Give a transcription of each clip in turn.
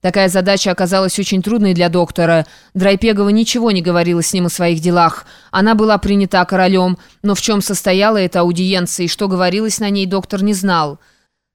Такая задача оказалась очень трудной для доктора. Драйпегова ничего не говорила с ним о своих делах. Она была принята королем, но в чем состояла эта аудиенция и что говорилось на ней, доктор не знал.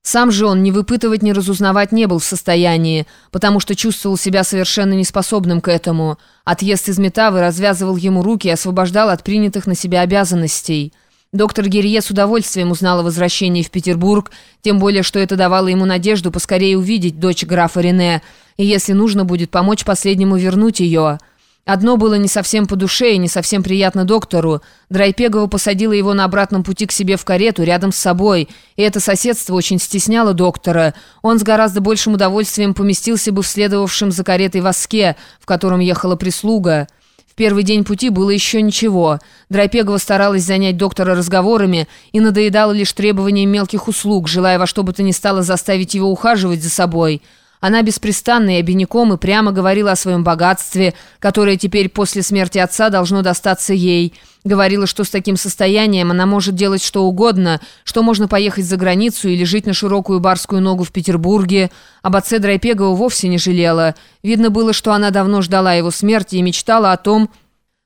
Сам же он ни выпытывать, ни разузнавать не был в состоянии, потому что чувствовал себя совершенно неспособным к этому. Отъезд из Метавы развязывал ему руки и освобождал от принятых на себя обязанностей. Доктор Герье с удовольствием узнал о возвращении в Петербург, тем более, что это давало ему надежду поскорее увидеть дочь графа Рене, и если нужно будет помочь последнему вернуть ее. Одно было не совсем по душе и не совсем приятно доктору. Драйпегова посадила его на обратном пути к себе в карету рядом с собой, и это соседство очень стесняло доктора. Он с гораздо большим удовольствием поместился бы в следовавшем за каретой воске, в котором ехала прислуга первый день пути было еще ничего. Драйпегова старалась занять доктора разговорами и надоедала лишь требованием мелких услуг, желая во что бы то ни стало заставить его ухаживать за собой. Она беспрестанно и обиняком и прямо говорила о своем богатстве, которое теперь после смерти отца должно достаться ей. Говорила, что с таким состоянием она может делать что угодно, что можно поехать за границу или жить на широкую барскую ногу в Петербурге. Об отце Драйпегова вовсе не жалела. Видно было, что она давно ждала его смерти и мечтала о том,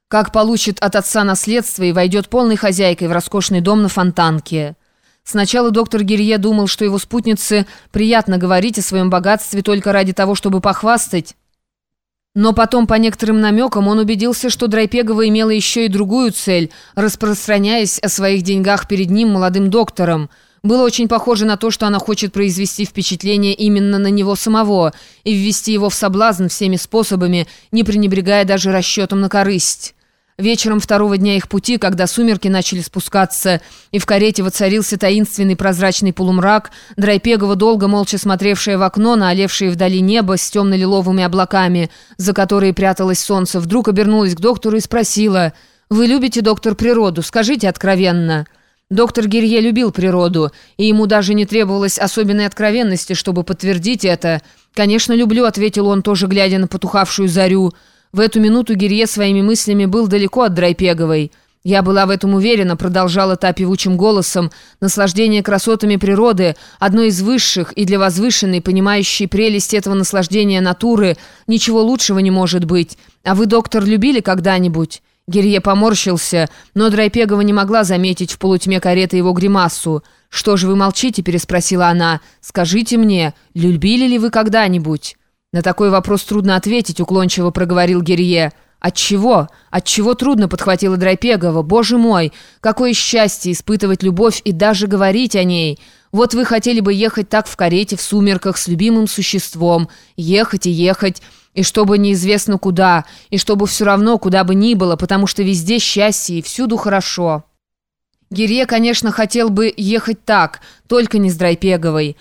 как получит от отца наследство и войдет полной хозяйкой в роскошный дом на Фонтанке. Сначала доктор Гирье думал, что его спутнице приятно говорить о своем богатстве только ради того, чтобы похвастать. Но потом, по некоторым намекам, он убедился, что Драйпегова имела еще и другую цель, распространяясь о своих деньгах перед ним, молодым доктором. Было очень похоже на то, что она хочет произвести впечатление именно на него самого и ввести его в соблазн всеми способами, не пренебрегая даже расчетом на корысть. Вечером второго дня их пути, когда сумерки начали спускаться, и в карете воцарился таинственный прозрачный полумрак, Драйпегова, долго молча смотревшая в окно на олевшее вдали небо с темно-лиловыми облаками, за которые пряталось солнце, вдруг обернулась к доктору и спросила, «Вы любите, доктор, природу? Скажите откровенно». Доктор Гирье любил природу, и ему даже не требовалось особенной откровенности, чтобы подтвердить это. «Конечно, люблю», — ответил он, тоже глядя на потухавшую зарю, — в эту минуту Гирье своими мыслями был далеко от Драйпеговой. «Я была в этом уверена», — продолжала та певучим голосом. «Наслаждение красотами природы — одно из высших и для возвышенной, понимающей прелесть этого наслаждения натуры, ничего лучшего не может быть. А вы, доктор, любили когда-нибудь?» Гирье поморщился, но Драйпегова не могла заметить в полутьме кареты его гримасу. «Что же вы молчите?» — переспросила она. «Скажите мне, любили ли вы когда-нибудь?» «На такой вопрос трудно ответить», — уклончиво проговорил Герье. «Отчего? Отчего трудно?» — подхватила Драйпегова. «Боже мой! Какое счастье испытывать любовь и даже говорить о ней! Вот вы хотели бы ехать так в карете, в сумерках, с любимым существом. Ехать и ехать, и чтобы неизвестно куда, и чтобы все равно куда бы ни было, потому что везде счастье и всюду хорошо». Герье, конечно, хотел бы ехать так, только не с Драйпеговой.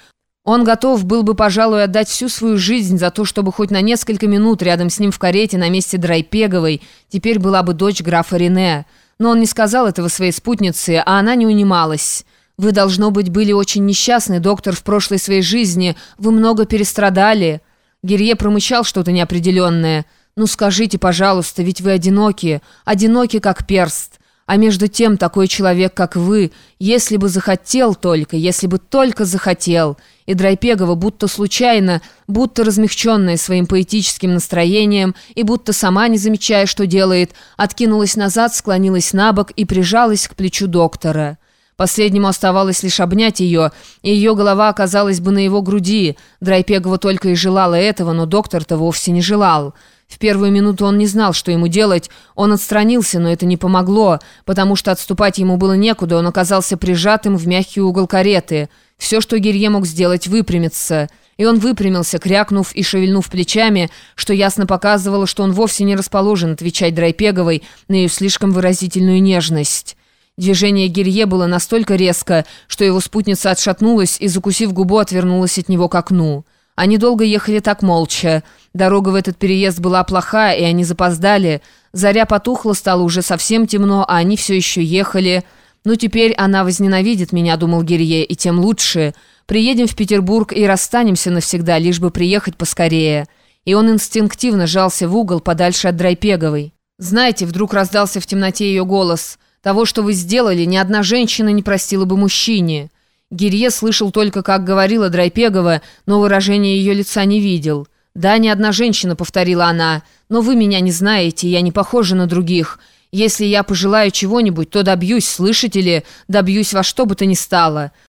Он готов был бы, пожалуй, отдать всю свою жизнь за то, чтобы хоть на несколько минут рядом с ним в карете на месте Драйпеговой теперь была бы дочь графа Рене. Но он не сказал этого своей спутнице, а она не унималась. «Вы, должно быть, были очень несчастны, доктор, в прошлой своей жизни. Вы много перестрадали». Герье промычал что-то неопределенное. «Ну скажите, пожалуйста, ведь вы одиноки, одиноки как перст». А между тем, такой человек, как вы, если бы захотел только, если бы только захотел, и Драйпегова будто случайно, будто размягченная своим поэтическим настроением, и будто сама, не замечая, что делает, откинулась назад, склонилась на бок и прижалась к плечу доктора. Последнему оставалось лишь обнять ее, и ее голова оказалась бы на его груди. Драйпегова только и желала этого, но доктор-то вовсе не желал. В первую минуту он не знал, что ему делать. Он отстранился, но это не помогло, потому что отступать ему было некуда, он оказался прижатым в мягкий угол кареты. Все, что Гирье мог сделать, выпрямиться. И он выпрямился, крякнув и шевельнув плечами, что ясно показывало, что он вовсе не расположен отвечать Драйпеговой на ее слишком выразительную нежность. Движение Гирье было настолько резко, что его спутница отшатнулась и, закусив губу, отвернулась от него к окну. Они долго ехали так молча. Дорога в этот переезд была плохая, и они запоздали. Заря потухла, стало уже совсем темно, а они все еще ехали. «Ну, теперь она возненавидит меня», — думал Гирье, — «и тем лучше. Приедем в Петербург и расстанемся навсегда, лишь бы приехать поскорее». И он инстинктивно жался в угол подальше от Драйпеговой. «Знаете», — вдруг раздался в темноте ее голос, — «того, что вы сделали, ни одна женщина не простила бы мужчине». Гирье слышал только, как говорила Драйпегова, но выражения ее лица не видел. «Да, ни одна женщина», — повторила она. «Но вы меня не знаете, я не похожа на других. Если я пожелаю чего-нибудь, то добьюсь, слышите ли, добьюсь во что бы то ни стало».